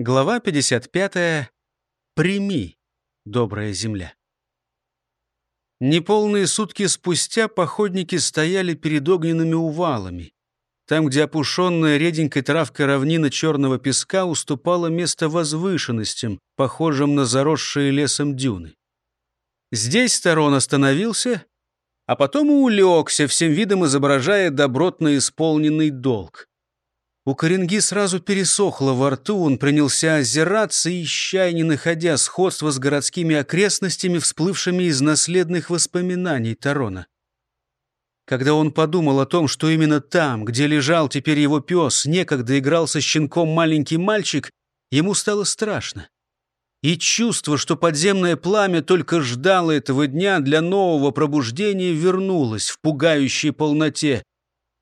Глава 55. Прими, добрая земля. Неполные сутки спустя походники стояли перед огненными увалами. Там, где опушенная реденькой травкой равнина черного песка уступала место возвышенностям, похожим на заросшие лесом дюны. Здесь Тарон остановился, а потом и улегся, всем видом изображая добротно исполненный долг. У Коренги сразу пересохло во рту, он принялся озираться, ища и не находя сходства с городскими окрестностями, всплывшими из наследных воспоминаний Тарона. Когда он подумал о том, что именно там, где лежал теперь его пес, некогда играл со щенком маленький мальчик, ему стало страшно. И чувство, что подземное пламя только ждало этого дня для нового пробуждения, вернулось в пугающей полноте.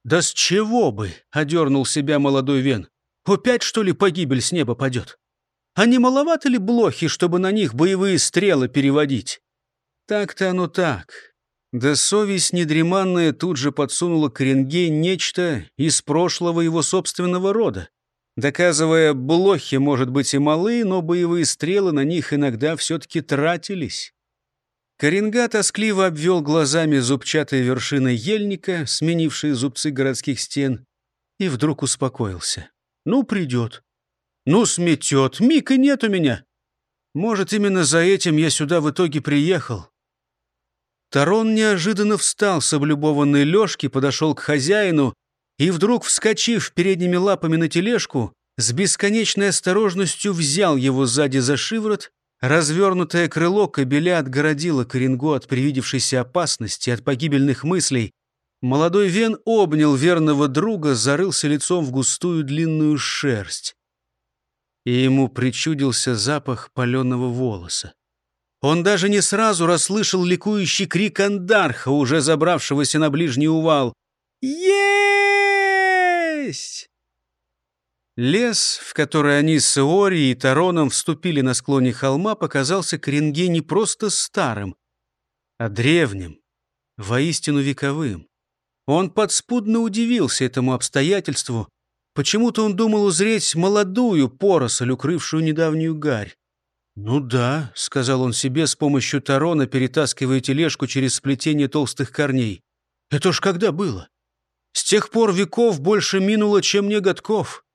«Да с чего бы?» — одернул себя молодой Вен. «Опять, что ли, погибель с неба падет? А не маловато ли блохи, чтобы на них боевые стрелы переводить?» Так-то оно так. Да совесть недреманная тут же подсунула к Ренге нечто из прошлого его собственного рода, доказывая, блохи, может быть, и малы, но боевые стрелы на них иногда все-таки тратились. Коренга тоскливо обвел глазами зубчатой вершины ельника, сменившие зубцы городских стен, и вдруг успокоился. «Ну, придет. Ну, сметет. Мика нет у меня. Может, именно за этим я сюда в итоге приехал». Тарон неожиданно встал с облюбованной лёжки, подошел к хозяину и, вдруг вскочив передними лапами на тележку, с бесконечной осторожностью взял его сзади за шиворот Развернутое крыло кобеля отгородило Коренгу от привидевшейся опасности, от погибельных мыслей. Молодой Вен обнял верного друга, зарылся лицом в густую длинную шерсть. И ему причудился запах паленого волоса. Он даже не сразу расслышал ликующий крик андарха, уже забравшегося на ближний увал. «Есть!» Лес, в который они с Иори и Тароном вступили на склоне холма, показался Коренге не просто старым, а древним, воистину вековым. Он подспудно удивился этому обстоятельству. Почему-то он думал узреть молодую поросль, укрывшую недавнюю гарь. «Ну да», — сказал он себе с помощью Тарона, перетаскивая тележку через сплетение толстых корней. «Это ж когда было? С тех пор веков больше минуло, чем мне годков».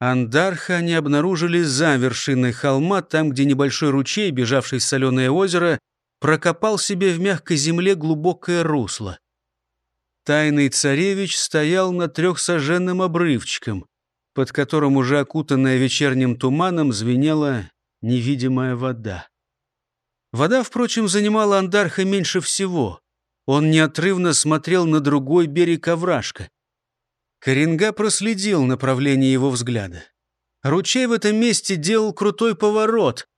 Андарха они обнаружили за вершиной холма, там, где небольшой ручей, бежавший в соленое озеро, прокопал себе в мягкой земле глубокое русло. Тайный царевич стоял на трехсоженным обрывчиком, под которым уже окутанная вечерним туманом звенела невидимая вода. Вода, впрочем, занимала Андарха меньше всего. Он неотрывно смотрел на другой берег овражка. Коренга проследил направление его взгляда. Ручей в этом месте делал крутой поворот,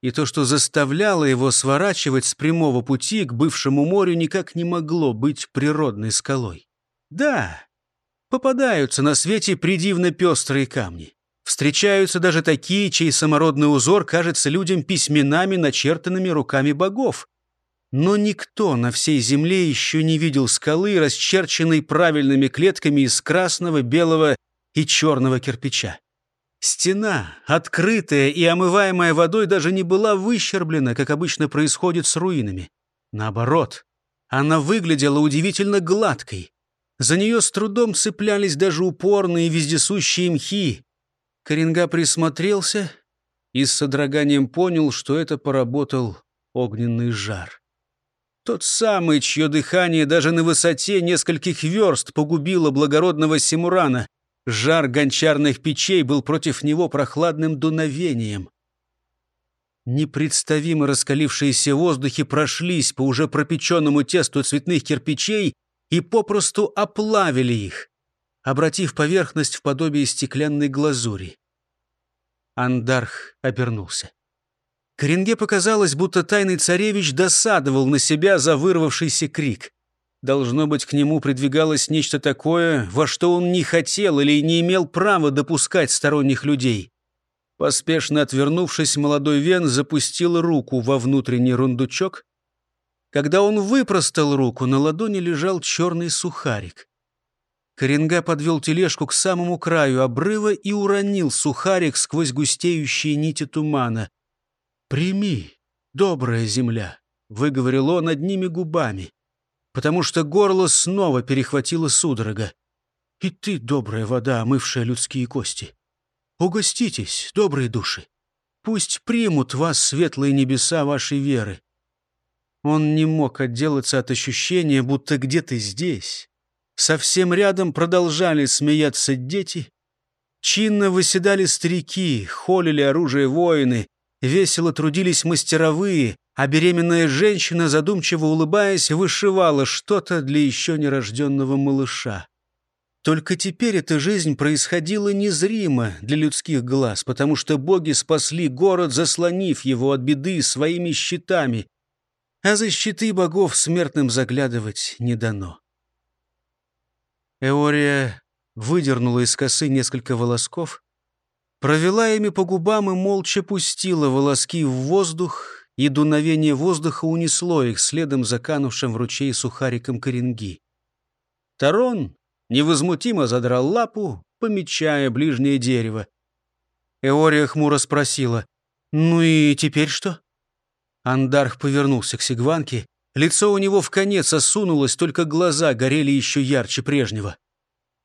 и то, что заставляло его сворачивать с прямого пути к бывшему морю, никак не могло быть природной скалой. Да, попадаются на свете придивно пестрые камни. Встречаются даже такие, чей самородный узор кажется людям письменами, начертанными руками богов. Но никто на всей земле еще не видел скалы, расчерченной правильными клетками из красного, белого и черного кирпича. Стена, открытая и омываемая водой, даже не была выщерблена, как обычно происходит с руинами. Наоборот, она выглядела удивительно гладкой. За нее с трудом цеплялись даже упорные вездесущие мхи. Коренга присмотрелся и с содроганием понял, что это поработал огненный жар. Тот самый, чье дыхание даже на высоте нескольких верст погубило благородного Симурана. Жар гончарных печей был против него прохладным дуновением. Непредставимо раскалившиеся воздухи прошлись по уже пропеченному тесту цветных кирпичей и попросту оплавили их, обратив поверхность в подобие стеклянной глазури. Андарх обернулся. Коренге показалось, будто тайный царевич досадовал на себя за вырвавшийся крик. Должно быть, к нему придвигалось нечто такое, во что он не хотел или не имел права допускать сторонних людей. Поспешно отвернувшись, молодой Вен запустил руку во внутренний рундучок. Когда он выпростал руку, на ладони лежал черный сухарик. Коренга подвел тележку к самому краю обрыва и уронил сухарик сквозь густеющие нити тумана. «Прими, добрая земля», — выговорил он одними губами, потому что горло снова перехватило судорога. «И ты, добрая вода, омывшая людские кости, угоститесь, добрые души, пусть примут вас светлые небеса вашей веры». Он не мог отделаться от ощущения, будто где-то здесь, совсем рядом продолжали смеяться дети, чинно выседали старики, холили оружие воины, весело трудились мастеровые, а беременная женщина, задумчиво улыбаясь, вышивала что-то для еще нерожденного малыша. Только теперь эта жизнь происходила незримо для людских глаз, потому что боги спасли город, заслонив его от беды своими щитами, а за щиты богов смертным заглядывать не дано. Эория выдернула из косы несколько волосков, провела ими по губам и молча пустила волоски в воздух, и дуновение воздуха унесло их следом за канувшим в ручей сухариком коренги. Тарон невозмутимо задрал лапу, помечая ближнее дерево. Эория хмуро спросила, «Ну и теперь что?» Андарх повернулся к Сигванке. Лицо у него в конец осунулось, только глаза горели еще ярче прежнего.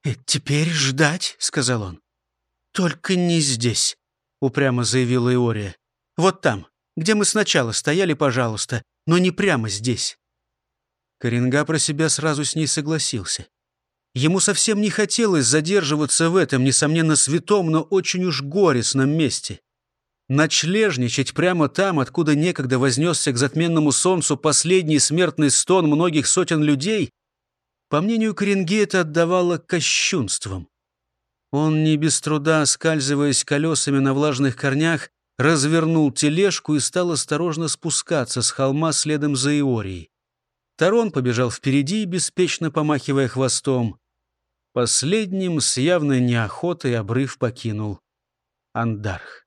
«Э, «Теперь ждать», — сказал он. «Только не здесь», — упрямо заявила Иория. «Вот там, где мы сначала стояли, пожалуйста, но не прямо здесь». Коренга про себя сразу с ней согласился. Ему совсем не хотелось задерживаться в этом, несомненно, святом, но очень уж горестном месте. Ночлежничать прямо там, откуда некогда вознесся к затменному солнцу последний смертный стон многих сотен людей, по мнению Коренге, это отдавало кощунством. Он не без труда, скальзываясь колесами на влажных корнях, развернул тележку и стал осторожно спускаться с холма следом за Иорией. Тарон побежал впереди, беспечно помахивая хвостом. Последним с явной неохотой обрыв покинул Андарх.